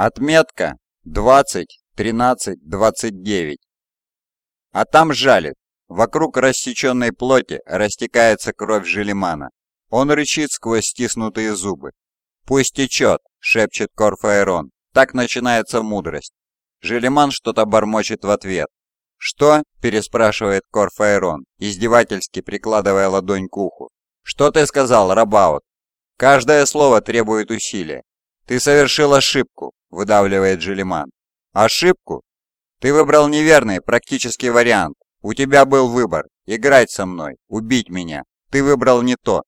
Отметка 20-13-29. А там жалит. Вокруг рассеченной плоти растекается кровь Желимана. Он рычит сквозь стиснутые зубы. «Пусть течет», — шепчет Корфаэрон. Так начинается мудрость. Желиман что-то бормочет в ответ. «Что?» – переспрашивает Корфаэрон, издевательски прикладывая ладонь к уху. «Что ты сказал, Рабаут?» «Каждое слово требует усилия. Ты совершил ошибку», – выдавливает Желиман. «Ошибку? Ты выбрал неверный практический вариант. У тебя был выбор – играть со мной, убить меня. Ты выбрал не то».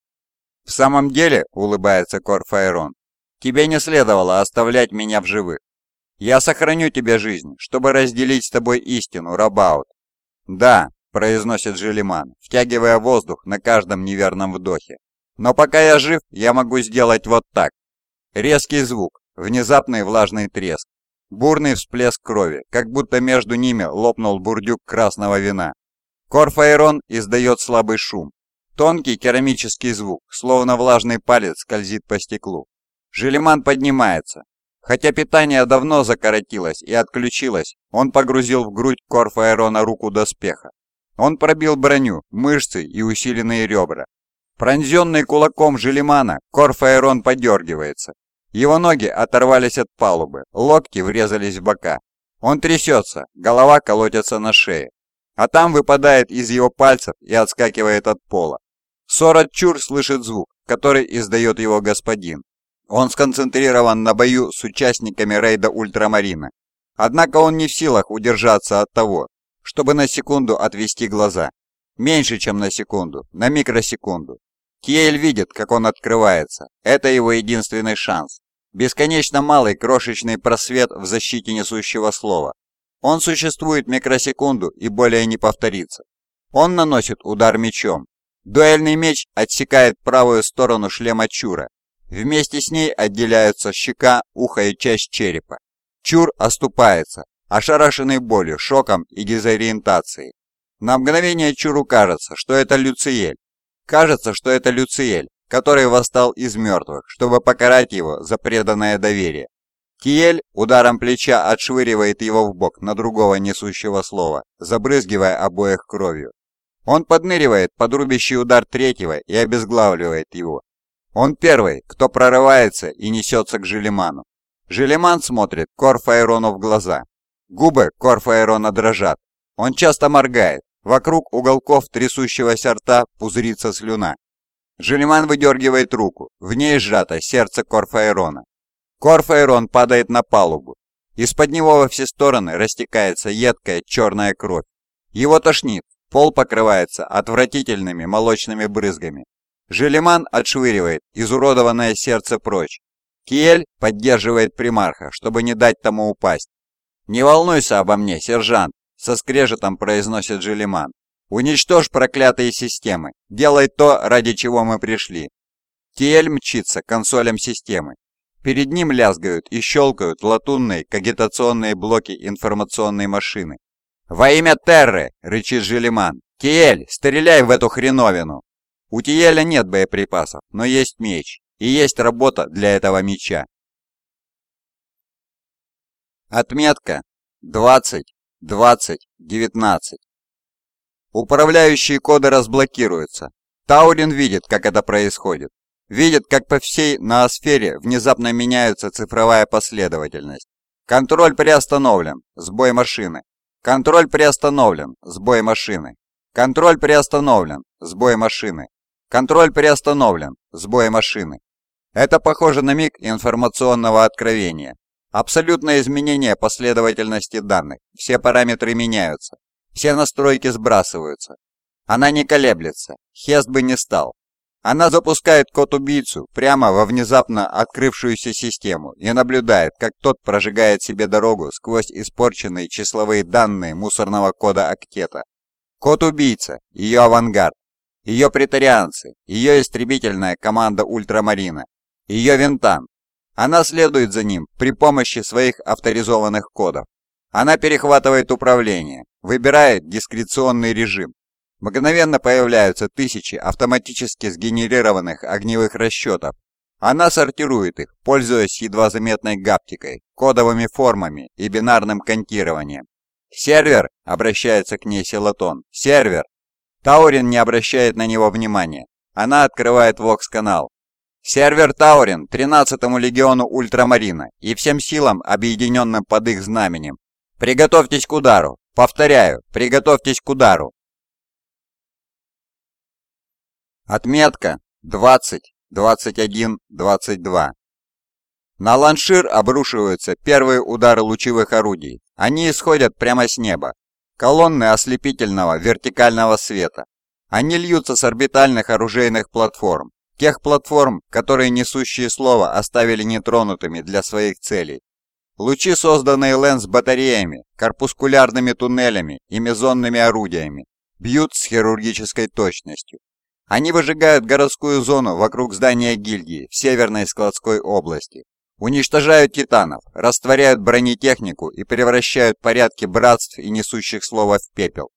«В самом деле», – улыбается Корфаэрон, – «тебе не следовало оставлять меня в живых. Я сохраню тебе жизнь, чтобы разделить с тобой истину, Рабаут». «Да», – произносит Желиман, втягивая воздух на каждом неверном вдохе. «Но пока я жив, я могу сделать вот так». Резкий звук, внезапный влажный треск, бурный всплеск крови, как будто между ними лопнул бурдюк красного вина. Корфаэрон издает слабый шум. Тонкий керамический звук, словно влажный палец скользит по стеклу. Желеман поднимается, Хотя питание давно закоротилось и отключилось, он погрузил в грудь Корфаэрона руку доспеха. Он пробил броню, мышцы и усиленные ребра. Пронзенный кулаком Желимана, Корфаэрон подергивается. Его ноги оторвались от палубы, локти врезались в бока. Он трясется, голова колотится на шее. А там выпадает из его пальцев и отскакивает от пола. Сорат Чур слышит звук, который издает его господин. Он сконцентрирован на бою с участниками рейда Ультрамарина. Однако он не в силах удержаться от того, чтобы на секунду отвести глаза. Меньше, чем на секунду, на микросекунду. Киэль видит, как он открывается. Это его единственный шанс. Бесконечно малый крошечный просвет в защите несущего слова. Он существует микросекунду и более не повторится. Он наносит удар мечом. Дуэльный меч отсекает правую сторону шлема Чура Вместе с ней отделяются щека, ухо и часть черепа. Чур оступается, ошарашенный болью, шоком и дезориентацией. На мгновение Чуру кажется, что это Люциель. Кажется, что это Люциель, который восстал из мертвых, чтобы покарать его за преданное доверие. Киель ударом плеча отшвыривает его в бок на другого несущего слова, забрызгивая обоих кровью. Он подныривает под рубящий удар третьего и обезглавливает его, он первый, кто прорывается и несется к Желеману. Желеман смотрит Корфаэрону в глаза. Губы Корфаэрона дрожат. Он часто моргает. Вокруг уголков трясущегося рта пузырится слюна. Желеман выдергивает руку. В ней сжато сердце Корфаэрона. Корфаэрон падает на палубу. Из-под него во все стороны растекается едкая черная кровь. Его тошнит. Пол покрывается отвратительными молочными брызгами. Желеман отшвыривает изуродованное сердце прочь. Киель поддерживает примарха, чтобы не дать тому упасть. «Не волнуйся обо мне, сержант», — со скрежетом произносит Желеман. «Уничтожь проклятые системы. Делай то, ради чего мы пришли». Киель мчится к консолям системы. Перед ним лязгают и щелкают латунные кагитационные блоки информационной машины. «Во имя Терры!» — рычит Желеман. «Киэль, стреляй в эту хреновину!» У Тиеля нет боеприпасов, но есть меч, и есть работа для этого меча. Отметка 20, 20, 19. Управляющие коды разблокируются. Таурин видит, как это происходит. Видит, как по всей ноосфере внезапно меняется цифровая последовательность. Контроль приостановлен. Сбой машины. Контроль приостановлен. Сбой машины. Контроль приостановлен. Сбой машины. Контроль приостановлен. Сбой машины. Это похоже на миг информационного откровения. Абсолютное изменение последовательности данных. Все параметры меняются. Все настройки сбрасываются. Она не колеблется. Хест бы не стал. Она запускает код-убийцу прямо во внезапно открывшуюся систему и наблюдает, как тот прожигает себе дорогу сквозь испорченные числовые данные мусорного кода Актета. Код-убийца, ее авангард, ее претарианцы, ее истребительная команда Ультрамарина, ее Винтан. Она следует за ним при помощи своих авторизованных кодов. Она перехватывает управление, выбирает дискреционный режим. Мгновенно появляются тысячи автоматически сгенерированных огневых расчетов. Она сортирует их, пользуясь едва заметной гаптикой, кодовыми формами и бинарным контированием. «Сервер!» — обращается к ней Селатон. «Сервер!» Таурин не обращает на него внимания. Она открывает Вокс-канал. «Сервер Таурин, 13-му легиону Ультрамарина и всем силам, объединенным под их знаменем. Приготовьтесь к удару! Повторяю, приготовьтесь к удару!» Отметка 20 21, 22. На ланшир обрушиваются первые удары лучевых орудий. Они исходят прямо с неба. Колонны ослепительного вертикального света. Они льются с орбитальных оружейных платформ. Тех платформ, которые несущие слово оставили нетронутыми для своих целей. Лучи, созданные Лэнс батареями, корпускулярными туннелями и мезонными орудиями, бьют с хирургической точностью. Они выжигают городскую зону вокруг здания гильдии в северной складской области, уничтожают титанов, растворяют бронетехнику и превращают порядки братств и несущих слова в пепел.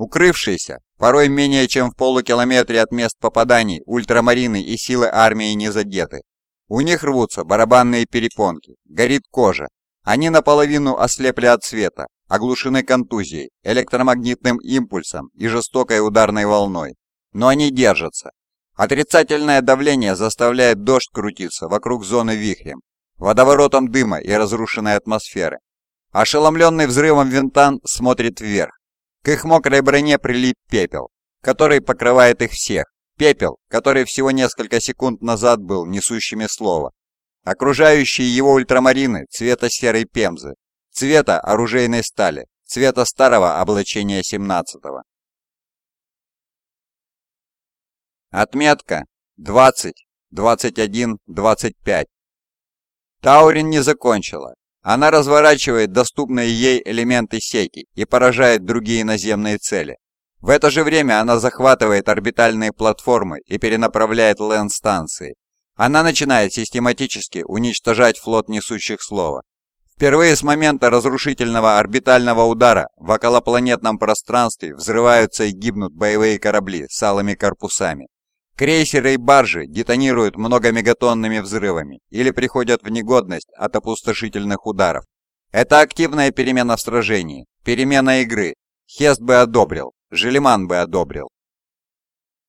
Укрывшиеся, порой менее чем в полукилометре от мест попаданий, ультрамарины и силы армии не задеты. У них рвутся барабанные перепонки, горит кожа. Они наполовину ослепли от света, оглушены контузией, электромагнитным импульсом и жестокой ударной волной но они держатся. Отрицательное давление заставляет дождь крутиться вокруг зоны вихрем, водоворотом дыма и разрушенной атмосферы. Ошеломленный взрывом винтан смотрит вверх. К их мокрой броне прилип пепел, который покрывает их всех. Пепел, который всего несколько секунд назад был несущими слова. Окружающие его ультрамарины цвета серой пемзы, цвета оружейной стали, цвета старого облачения 17-го. Отметка 20, 21, 25. Таурин не закончила. Она разворачивает доступные ей элементы сети и поражает другие наземные цели. В это же время она захватывает орбитальные платформы и перенаправляет ленд-станции. Она начинает систематически уничтожать флот несущих слова. Впервые с момента разрушительного орбитального удара в околопланетном пространстве взрываются и гибнут боевые корабли с алыми корпусами. Крейсеры и баржи детонируют многомегатонными взрывами или приходят в негодность от опустошительных ударов. Это активная перемена в сражении, перемена игры. Хест бы одобрил, Желеман бы одобрил.